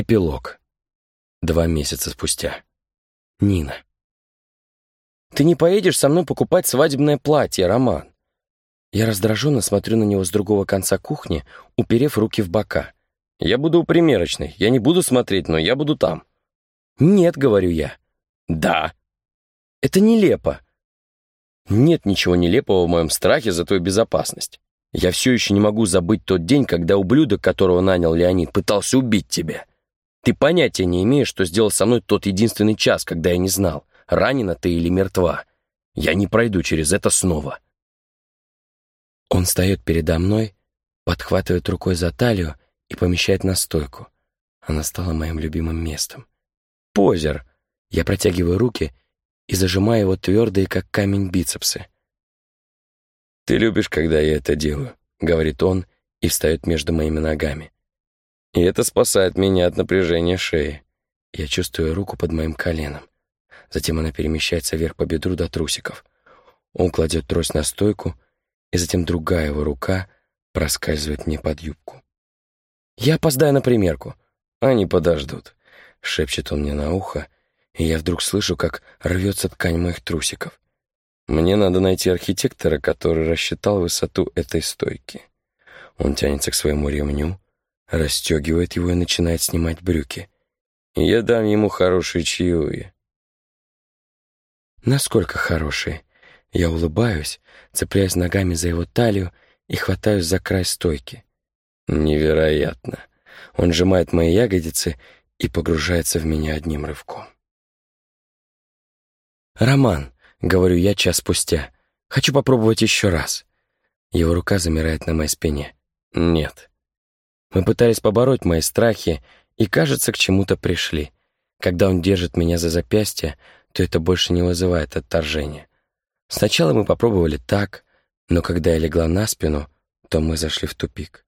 Эпилог. Два месяца спустя. Нина. «Ты не поедешь со мной покупать свадебное платье, Роман?» Я раздраженно смотрю на него с другого конца кухни, уперев руки в бока. «Я буду у примерочной. Я не буду смотреть, но я буду там». «Нет», — говорю я. «Да». «Это нелепо». Нет ничего нелепого в моем страхе за твою безопасность. Я все еще не могу забыть тот день, когда ублюдок, которого нанял Леонид, пытался убить тебя. Ты понятия не имеешь, что сделал со мной тот единственный час, когда я не знал, ранена ты или мертва. Я не пройду через это снова. Он встает передо мной, подхватывает рукой за талию и помещает на стойку. Она стала моим любимым местом. Позер. Я протягиваю руки и зажимаю его твердые, как камень, бицепсы. «Ты любишь, когда я это делаю», — говорит он и встает между моими ногами. И это спасает меня от напряжения шеи. Я чувствую руку под моим коленом. Затем она перемещается вверх по бедру до трусиков. Он кладет трость на стойку, и затем другая его рука проскальзывает мне под юбку. «Я опоздаю на примерку». «Они подождут», — шепчет он мне на ухо, и я вдруг слышу, как рвется ткань моих трусиков. Мне надо найти архитектора, который рассчитал высоту этой стойки. Он тянется к своему ремню, расстегивает его и начинает снимать брюки. Я дам ему хорошие чаевые. Насколько хорошие? Я улыбаюсь, цепляюсь ногами за его талию и хватаюсь за край стойки. Невероятно. Он сжимает мои ягодицы и погружается в меня одним рывком. «Роман», — говорю я час спустя, — «хочу попробовать еще раз». Его рука замирает на моей спине. «Нет». Мы пытались побороть мои страхи и, кажется, к чему-то пришли. Когда он держит меня за запястье, то это больше не вызывает отторжения. Сначала мы попробовали так, но когда я легла на спину, то мы зашли в тупик.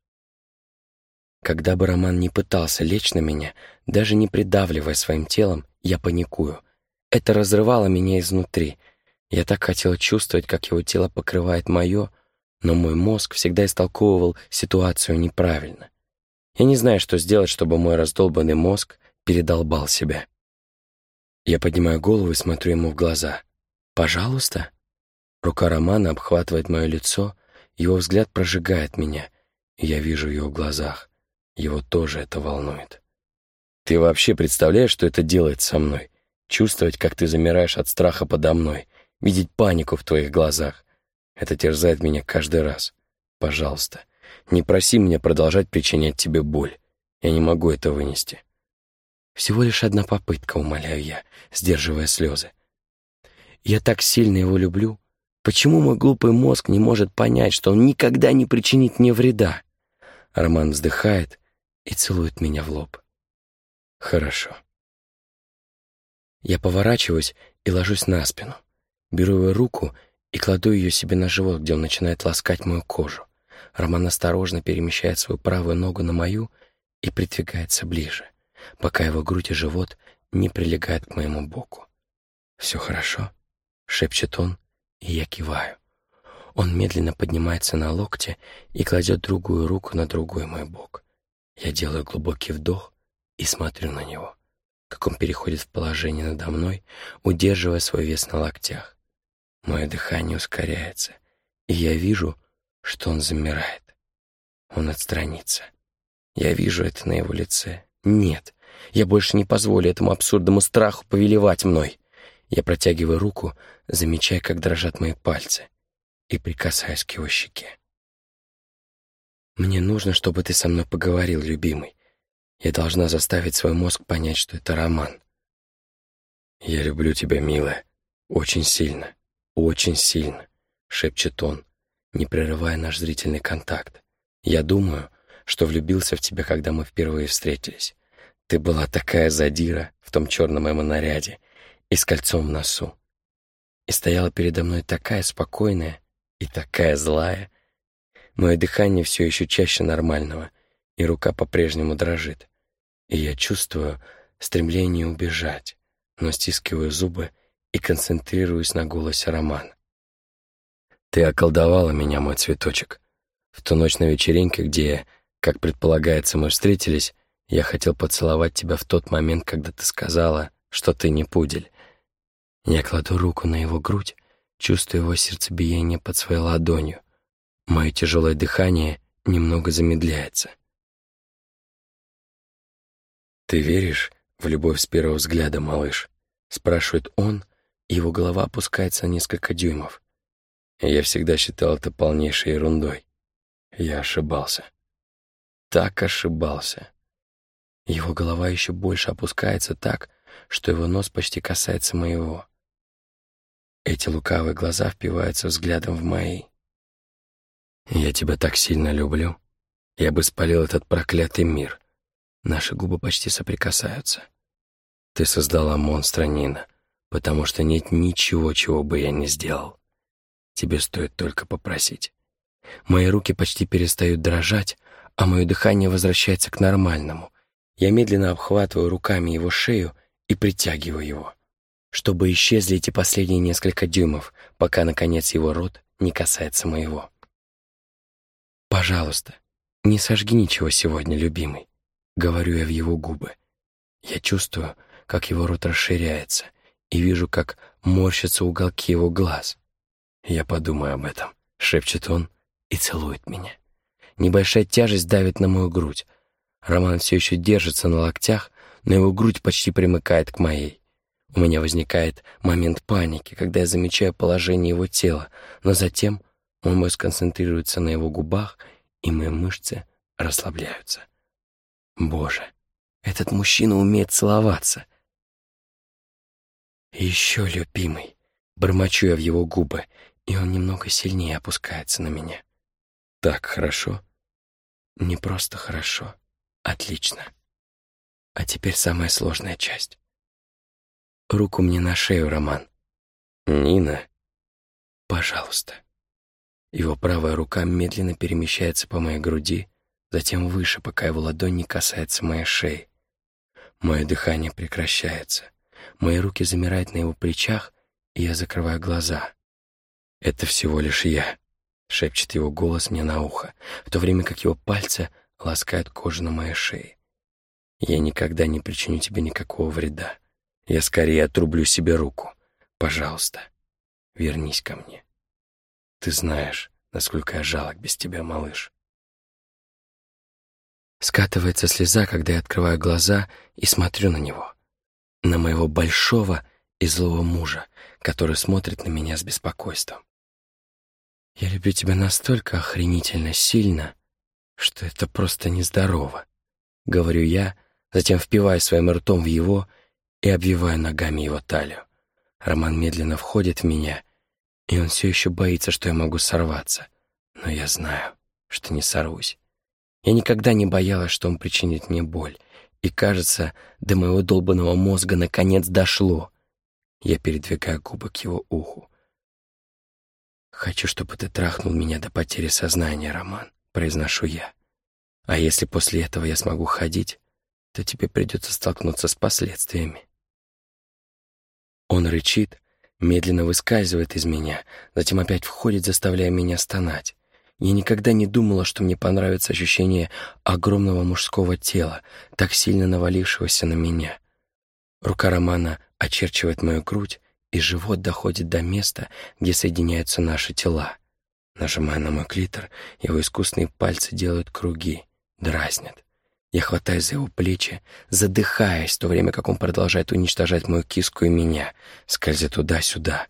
Когда бы Роман не пытался лечь на меня, даже не придавливая своим телом, я паникую. Это разрывало меня изнутри. Я так хотела чувствовать, как его тело покрывает мое, но мой мозг всегда истолковывал ситуацию неправильно. Я не знаю, что сделать, чтобы мой раздолбанный мозг передолбал себя. Я поднимаю голову и смотрю ему в глаза. «Пожалуйста?» Рука Романа обхватывает мое лицо, его взгляд прожигает меня, и я вижу в его глазах. Его тоже это волнует. «Ты вообще представляешь, что это делает со мной? Чувствовать, как ты замираешь от страха подо мной, видеть панику в твоих глазах. Это терзает меня каждый раз. Пожалуйста, не проси меня продолжать причинять тебе боль. Я не могу это вынести». Всего лишь одна попытка, умоляю я, сдерживая слезы. Я так сильно его люблю. Почему мой глупый мозг не может понять, что он никогда не причинит мне вреда? Роман вздыхает и целует меня в лоб. Хорошо. Я поворачиваюсь и ложусь на спину. Беру его руку и кладу ее себе на живот, где он начинает ласкать мою кожу. Роман осторожно перемещает свою правую ногу на мою и придвигается ближе, пока его грудь и живот не прилегают к моему боку. «Все хорошо?» — шепчет он, и я киваю. Он медленно поднимается на локте и кладет другую руку на другой мой бок. Я делаю глубокий вдох и смотрю на него, как он переходит в положение надо мной, удерживая свой вес на локтях. Мое дыхание ускоряется, и я вижу, что он замирает. Он отстранится. Я вижу это на его лице. Нет, я больше не позволю этому абсурдному страху повелевать мной. Я протягиваю руку, замечая, как дрожат мои пальцы, и прикасаюсь к его щеке. «Мне нужно, чтобы ты со мной поговорил, любимый. Я должна заставить свой мозг понять, что это роман. «Я люблю тебя, милая. Очень сильно, очень сильно», — шепчет он, не прерывая наш зрительный контакт. «Я думаю, что влюбился в тебя, когда мы впервые встретились. Ты была такая задира в том черном моем наряде и с кольцом в носу. И стояла передо мной такая спокойная и такая злая. Мое дыхание все еще чаще нормального, и рука по-прежнему дрожит. И я чувствую стремление убежать, но стискиваю зубы и концентрируюсь на голосе Романа. Ты околдовала меня, мой цветочек. В ту ночь на вечеринке, где, как предполагается, мы встретились, Я хотел поцеловать тебя в тот момент, когда ты сказала, что ты не пудель. Я кладу руку на его грудь, чувствую его сердцебиение под своей ладонью. Мое тяжелое дыхание немного замедляется. «Ты веришь в любовь с первого взгляда, малыш?» — спрашивает он, его голова опускается на несколько дюймов. Я всегда считал это полнейшей ерундой. Я ошибался. Так ошибался. Его голова еще больше опускается так, что его нос почти касается моего. Эти лукавые глаза впиваются взглядом в мои. «Я тебя так сильно люблю. Я бы спалил этот проклятый мир». Наши губы почти соприкасаются. «Ты создала монстра, Нина, потому что нет ничего, чего бы я не сделал. Тебе стоит только попросить». Мои руки почти перестают дрожать, а мое дыхание возвращается к нормальному. Я медленно обхватываю руками его шею и притягиваю его, чтобы исчезли эти последние несколько дюймов, пока, наконец, его рот не касается моего. «Пожалуйста, не сожги ничего сегодня, любимый», — говорю я в его губы. Я чувствую, как его рот расширяется, и вижу, как морщатся уголки его глаз. «Я подумаю об этом», — шепчет он и целует меня. Небольшая тяжесть давит на мою грудь. Роман все еще держится на локтях, но его грудь почти примыкает к моей. У меня возникает момент паники, когда я замечаю положение его тела, но затем мой мозг концентрируется на его губах, и мои мышцы расслабляются. Боже, этот мужчина умеет целоваться. Еще, любимый, бормочу я в его губы, и он немного сильнее опускается на меня. Так хорошо? Не просто хорошо. Отлично. А теперь самая сложная часть. Руку мне на шею, Роман. Нина. Пожалуйста. Его правая рука медленно перемещается по моей груди, затем выше, пока его ладонь не касается моей шеи. Мое дыхание прекращается. Мои руки замирают на его плечах, и я закрываю глаза. «Это всего лишь я», — шепчет его голос мне на ухо, в то время как его пальцы ласкают кожу на моей шее. «Я никогда не причиню тебе никакого вреда. Я скорее отрублю себе руку. Пожалуйста, вернись ко мне». Ты знаешь, насколько я жалок без тебя, малыш. Скатывается слеза, когда я открываю глаза и смотрю на него. На моего большого и злого мужа, который смотрит на меня с беспокойством. Я люблю тебя настолько охренительно сильно, что это просто нездорово. Говорю я, затем впиваю своим ртом в его и обвиваю ногами его талию. Роман медленно входит в меня и он все еще боится, что я могу сорваться. Но я знаю, что не сорвусь. Я никогда не боялась, что он причинит мне боль. И, кажется, до моего долбанного мозга наконец дошло. Я передвигаю губы к его уху. «Хочу, чтобы ты трахнул меня до потери сознания, Роман», — произношу я. «А если после этого я смогу ходить, то тебе придется столкнуться с последствиями». Он рычит, медленно выскальзывает из меня, затем опять входит, заставляя меня стонать. Я никогда не думала, что мне понравится ощущение огромного мужского тела, так сильно навалившегося на меня. Рука Романа очерчивает мою грудь, и живот доходит до места, где соединяются наши тела. Нажимая на мой клитор, его искусные пальцы делают круги, дразнят. Я хватаюсь за его плечи, задыхаясь, в то время как он продолжает уничтожать мою киску и меня, скользя туда-сюда,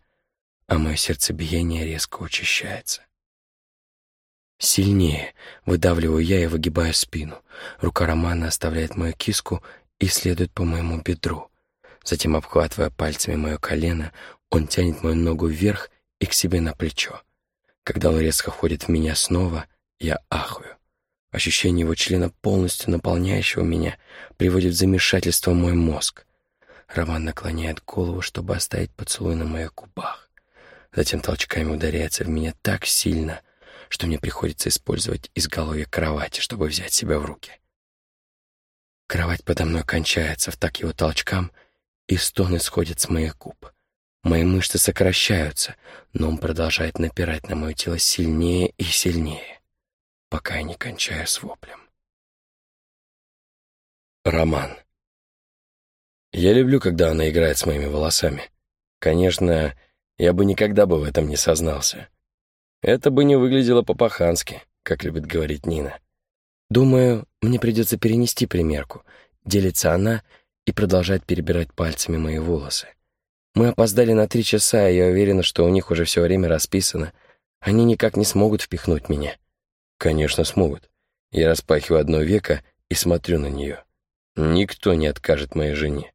а мое сердцебиение резко учащается. Сильнее выдавливаю я и выгибаю спину. Рука Романа оставляет мою киску и следует по моему бедру. Затем, обхватывая пальцами мое колено, он тянет мою ногу вверх и к себе на плечо. Когда он резко входит в меня снова, я ахую. Ощущение его члена, полностью наполняющего меня, приводит в замешательство мой мозг. Роман наклоняет голову, чтобы оставить поцелуй на моих губах. Затем толчками ударяется в меня так сильно, что мне приходится использовать изголовье кровати, чтобы взять себя в руки. Кровать подо мной кончается в так его толчкам, и стоны сходят с моих губ. Мои мышцы сокращаются, но он продолжает напирать на мое тело сильнее и сильнее пока я не кончаю с воплем. Роман. Я люблю, когда она играет с моими волосами. Конечно, я бы никогда бы в этом не сознался. Это бы не выглядело по-пахански, как любит говорить Нина. Думаю, мне придется перенести примерку. Делится она и продолжает перебирать пальцами мои волосы. Мы опоздали на три часа, и я уверена, что у них уже все время расписано. Они никак не смогут впихнуть меня. Конечно, смогут. Я распахиваю одно веко и смотрю на нее. Никто не откажет моей жене.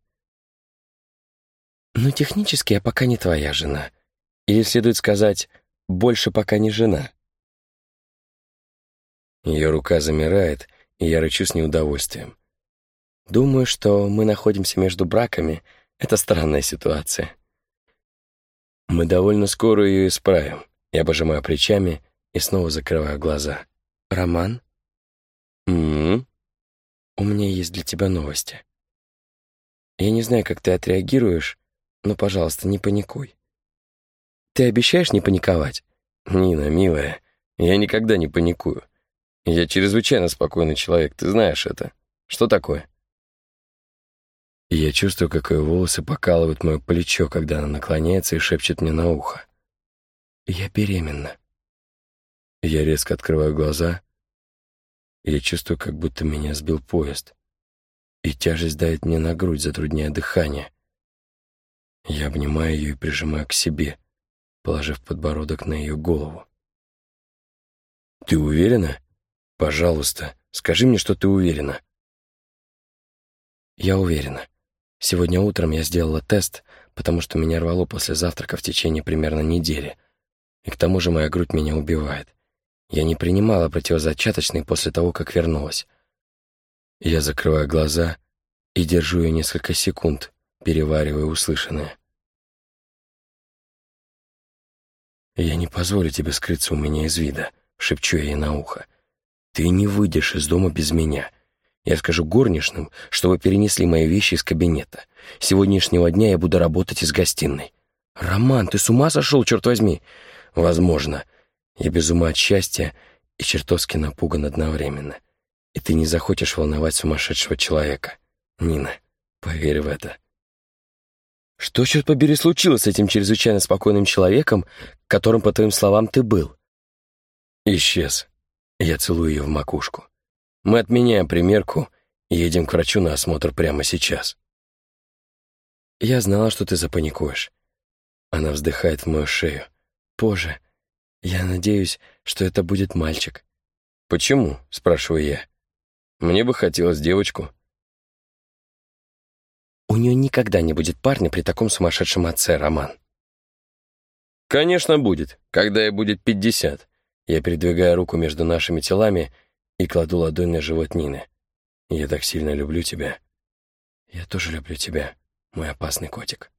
«Ну, технически я пока не твоя жена. Или следует сказать, больше пока не жена». Ее рука замирает, и я рычу с неудовольствием. Думаю, что мы находимся между браками. Это странная ситуация. Мы довольно скоро ее исправим. Я пожимаю плечами и снова закрываю глаза. Роман? -м, У меня есть для тебя новости. Я не знаю, как ты отреагируешь, но, пожалуйста, не паникуй. Ты обещаешь не паниковать? Нина, милая, я никогда не паникую. Я чрезвычайно спокойный человек, ты знаешь это. Что такое? Я чувствую, как ее волосы покалывают мое плечо, когда она наклоняется и шепчет мне на ухо. Я беременна. Я резко открываю глаза, я чувствую, как будто меня сбил поезд, и тяжесть давит мне на грудь, затрудняя дыхание. Я обнимаю ее и прижимаю к себе, положив подбородок на ее голову. «Ты уверена? Пожалуйста, скажи мне, что ты уверена». «Я уверена. Сегодня утром я сделала тест, потому что меня рвало после завтрака в течение примерно недели. И к тому же моя грудь меня убивает. Я не принимала противозачаточный после того, как вернулась. Я закрываю глаза и держу ее несколько секунд, переваривая услышанное. «Я не позволю тебе скрыться у меня из вида», — шепчу я ей на ухо. «Ты не выйдешь из дома без меня. Я скажу горничным, чтобы перенесли мои вещи из кабинета. С сегодняшнего дня я буду работать из гостиной». «Роман, ты с ума сошел, черт возьми?» «Возможно. Я без ума от счастья и чертовски напуган одновременно. И ты не захочешь волновать сумасшедшего человека. Нина, поверь в это». Что, черт побери, случилось с этим чрезвычайно спокойным человеком, которым, по твоим словам, ты был? Исчез. Я целую ее в макушку. Мы отменяем примерку и едем к врачу на осмотр прямо сейчас. Я знала, что ты запаникуешь. Она вздыхает в мою шею. Боже, я надеюсь, что это будет мальчик. Почему? Спрашиваю я. Мне бы хотелось девочку. У нее никогда не будет парня при таком сумасшедшем отце, Роман. Конечно, будет, когда ей будет пятьдесят. Я передвигаю руку между нашими телами и кладу ладонь на живот Нины. Я так сильно люблю тебя. Я тоже люблю тебя, мой опасный котик.